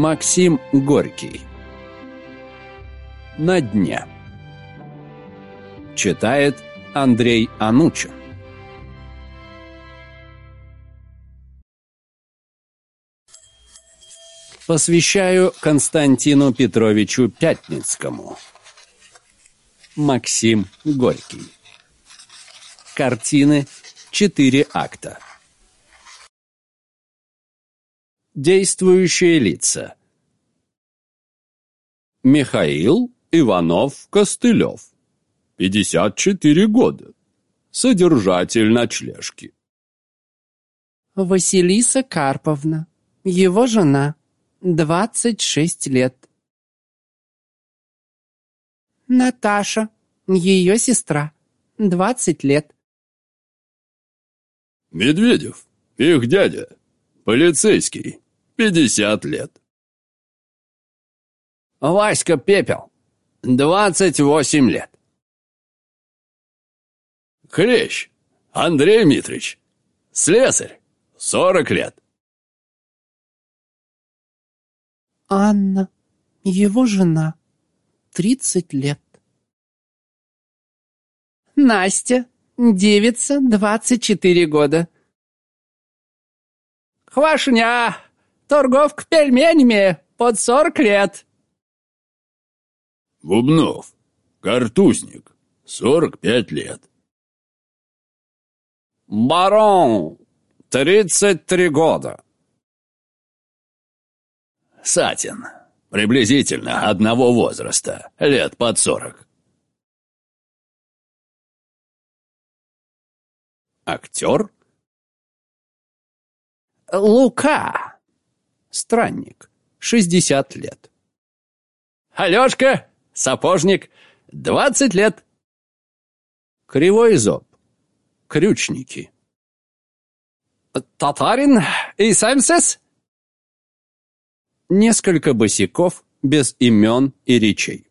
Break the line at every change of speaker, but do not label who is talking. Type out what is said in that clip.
Максим Горький. На дне Читает Андрей Анучин. Посвящаю Константину Петровичу Пятницкому. Максим Горький. Картины Четыре акта Действующие лица. Михаил Иванов-Костылев. 54 года. Содержатель ночлежки.
Василиса Карповна. Его жена. 26 лет. Наташа. Ее сестра. 20 лет.
Медведев. Их дядя. Полицейский. Пятьдесят лет.
Васька Пепел. Двадцать восемь лет.
Хрещ. Андрей Митрич. Слесарь. Сорок лет.
Анна. Его жена. Тридцать лет. Настя. Девица. Двадцать четыре года. Хвашня. Торговка пельменями под сорок лет.
Бубнов. Картузник. Сорок пять лет.
Барон. Тридцать три года.
Сатин. Приблизительно одного возраста. Лет под сорок.
Актер. Лука. Странник. 60 лет. Алешка, сапожник, 20 лет. Кривой зоб. Крючники. Татарин и Сэмсес? Несколько босиков без имен и речей.